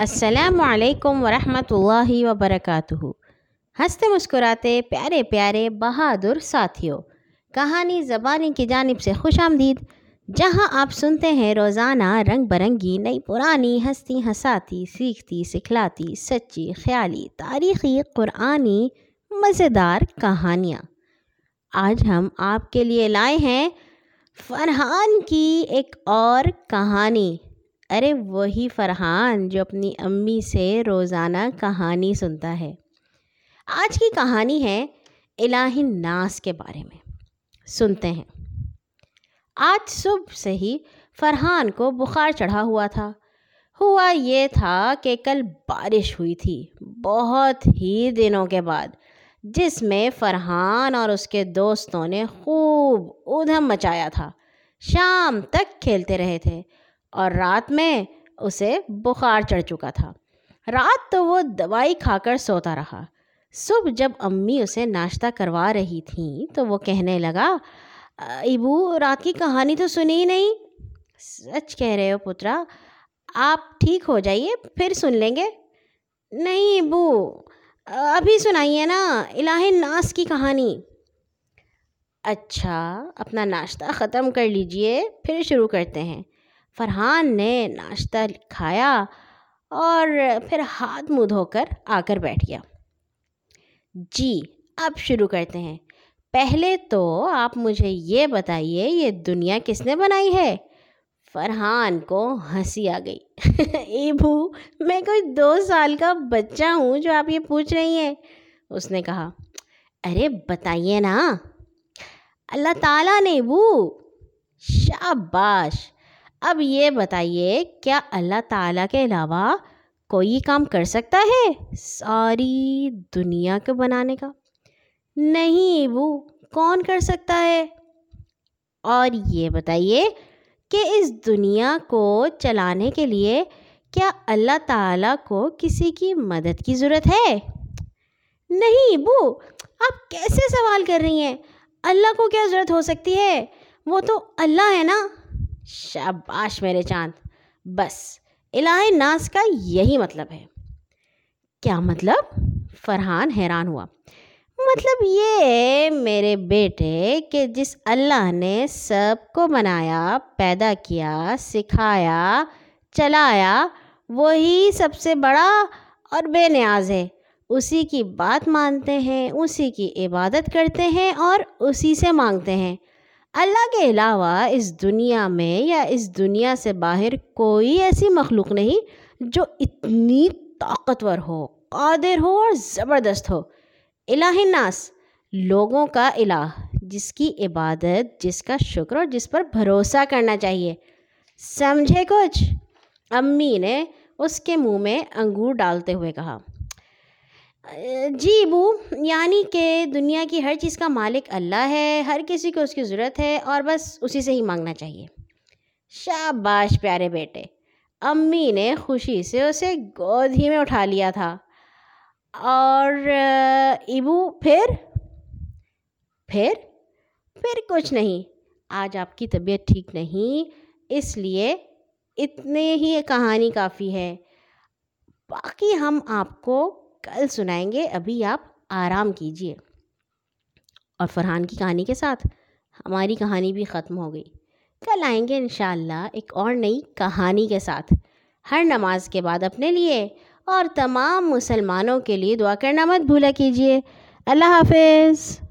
السلام علیکم ورحمۃ اللہ وبرکاتہ۔ ہنستے مسکراتے پیارے پیارے بہادر ساتھیوں کہانی زبانی کی جانب سے خوش آمدید، جہاں آپ سنتے ہیں روزانہ رنگ برنگی نئی پرانی ہستی ہساتی سیکھتی، سکھلاتی، سچی، خیالی، تاریخی، قرآنی، مزیدار کہانیاں۔ آج ہم آپ کے لیے لائے ہیں فرحان کی ایک اور کہانی۔ ارے وہی فرحان جو اپنی امی سے روزانہ کہانی سنتا ہے۔ آج کی کہانی ہے الہ ناس کے بارے میں۔ سنتے ہیں۔ آج صبح سے ہی فرحان کو بخار چڑھا ہوا تھا۔ ہوا یہ تھا کہ کل بارش ہوئی تھی، بہت ہی دنوں کے بعد، جس میں فرحان اور اس کے دوستوں نے خوب ادھم مچایا تھا۔ شام تک کھیلتے رہے تھے۔ اور رات میں اسے بخار چڑھ چکا تھا۔ رات تو وہ دوائی کھا کر سوتا رہا۔ صبح جب امی اسے ناشتہ کروا رہی تھیں تو وہ کہنے لگا ابو رات کی کہانی تو سنی ہی نہیں۔ سچ کہہ رہے ہو پترا، آپ ٹھیک ہو جائیے، پھر سن لیں گے۔ نہیں ابو ابھی سنائیے نا، الہ ناس کی کہانی۔ اچھا اپنا ناشتہ ختم کر لیجیے، پھر شروع کرتے ہیں۔ فرحان نے ناشتہ کھایا اور پھر ہاتھ منہ دھو کر آ کر بیٹھ گیا۔ جی اب شروع کرتے ہیں۔ پہلے تو آپ مجھے یہ بتائیے، یہ دنیا کس نے بنائی ہے؟ فرحان کو ہنسی آ گئی۔ ایبو میں کوئی دو سال کا بچہ ہوں جو آپ یہ پوچھ رہی ہیں۔ اس نے کہا، ارے بتائیے نا۔ اللہ تعالیٰ نے ابو شاباش۔ اب یہ بتائیے، کیا اللہ تعالیٰ کے علاوہ کوئی کام کر سکتا ہے ساری دنیا کو بنانے کا؟ نہیں وہ کون کر سکتا ہے؟ اور یہ بتائیے کہ اس دنیا کو چلانے کے لیے کیا اللہ تعالیٰ کو کسی کی مدد کی ضرورت ہے؟ نہیں بو آپ کیسے سوال کر رہی ہیں؟ اللہ کو کیا ضرورت ہو سکتی ہے؟ وہ تو اللہ ہے نا؟ شاباش میرے چاند۔ بس الہ ناس کا یہی مطلب ہے۔ کیا مطلب؟ فرحان حیران ہوا۔ مطلب یہ میرے بیٹے کہ جس اللہ نے سب کو بنایا پیدا کیا، سکھایا، چلایا، وہی سب سے بڑا اور بے نیاز ہے۔ اسی کی بات مانتے ہیں، اسی کی عبادت کرتے ہیں اور اسی سے مانگتے ہیں۔ اللہ کے علاوہ اس دنیا میں یا اس دنیا سے باہر کوئی ایسی مخلوق نہیں جو اتنی طاقتور ہو، قادر ہو اور زبردست ہو۔ الہ ناس لوگوں کا الہ، جس کی عبادت، جس کا شکر اور جس پر بھروسہ کرنا چاہیے۔ سمجھے کچھ؟ امی نے اس کے منہ میں انگور ڈالتے ہوئے کہا۔ جی ابو یعنی کہ دنیا کی ہر چیز کا مالک اللہ ہے، ہر کسی کو اس کی ضرورت ہے اور بس اسی سے ہی مانگنا چاہیے۔ شاباش پیارے بیٹے، امی نے خوشی سے اسے گود ہی میں اٹھا لیا تھا۔ اور، ابو، پھر؟ پھر؟ پھر کچھ نہیں۔ آج آپ کی طبیعت ٹھیک نہیں، اس لیے اتنے ہی کہانی کافی ہے۔ باقی ہم آپ کو کل سنائیں گے، ابھی آپ آرام کیجیے اور فرحان کی کہانی کے ساتھ ہماری کہانی بھی ختم ہو گئی۔ کل آئیں گے انشاءاللہ ایک اور نئی کہانی کے ساتھ۔ ہر نماز کے بعد اپنے لیے اور تمام مسلمانوں کے لیے دعا کرنا مت بھولا کیجیے اللہ حافظ۔